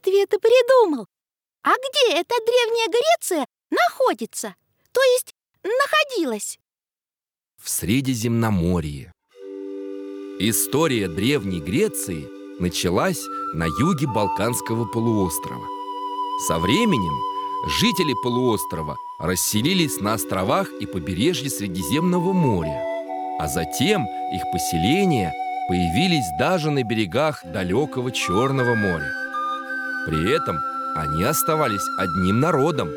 путешествие ты придумал? А где эта древняя Греция находится? То есть находилась? В Средиземноморье. История Древней Греции началась на юге Балканского полуострова. Со временем жители полуострова расселились на островах и побережье Средиземного моря, а затем их поселения появились даже на берегах далекого Черного моря. При этом они оставались одним народом.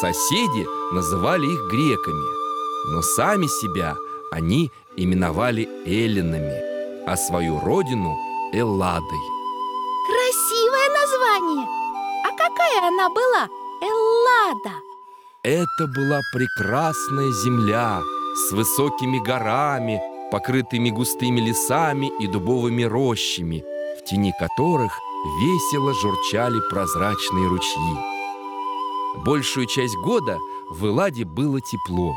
Соседи называли их греками, но сами себя они именовали эллинами, а свою родину – Элладой. Красивое название! А какая она была, Эллада? Это была прекрасная земля с высокими горами, покрытыми густыми лесами и дубовыми рощами, в тени которых весело журчали прозрачные ручьи. Большую часть года в Элладе было тепло,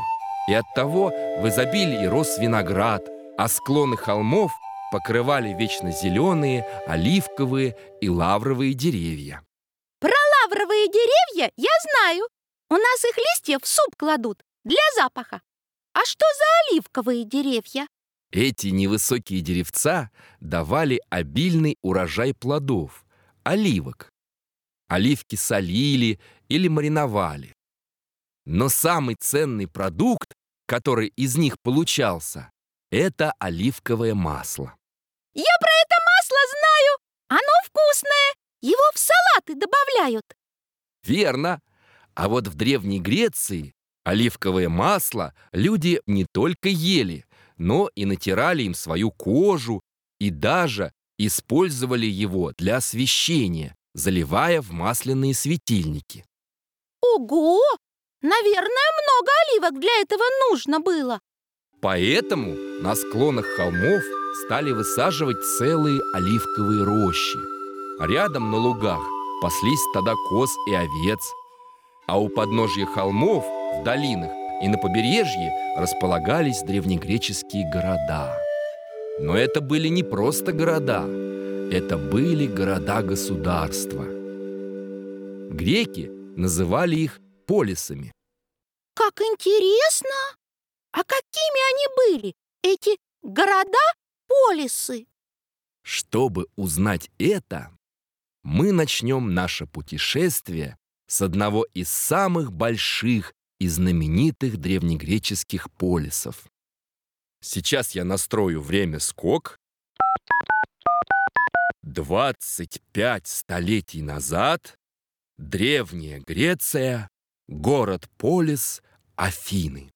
и оттого в изобилии рос виноград, а склоны холмов покрывали вечно зеленые, оливковые и лавровые деревья. Про лавровые деревья я знаю. У нас их листья в суп кладут для запаха. А что за оливковые деревья? Эти невысокие деревца давали обильный урожай плодов, оливок. Оливки солили или мариновали. Но самый ценный продукт, который из них получался, это оливковое масло. Я про это масло знаю. Оно вкусное. Его в салаты добавляют. Верно. А вот в Древней Греции оливковое масло люди не только ели, но и натирали им свою кожу и даже использовали его для освещения, заливая в масляные светильники. Ого! Наверное, много оливок для этого нужно было. Поэтому на склонах холмов стали высаживать целые оливковые рощи. Рядом на лугах паслись стада коз и овец, а у подножья холмов, в долинах и на побережье располагались древнегреческие города. Но это были не просто города, это были города-государства. Греки называли их полисами. Как интересно! А какими они были, эти города-полисы? Чтобы узнать это, мы начнем наше путешествие с одного из самых больших и знаменитых древнегреческих полисов. Сейчас я настрою время скок. 25 столетий назад Древняя Греция, город Полис, Афины.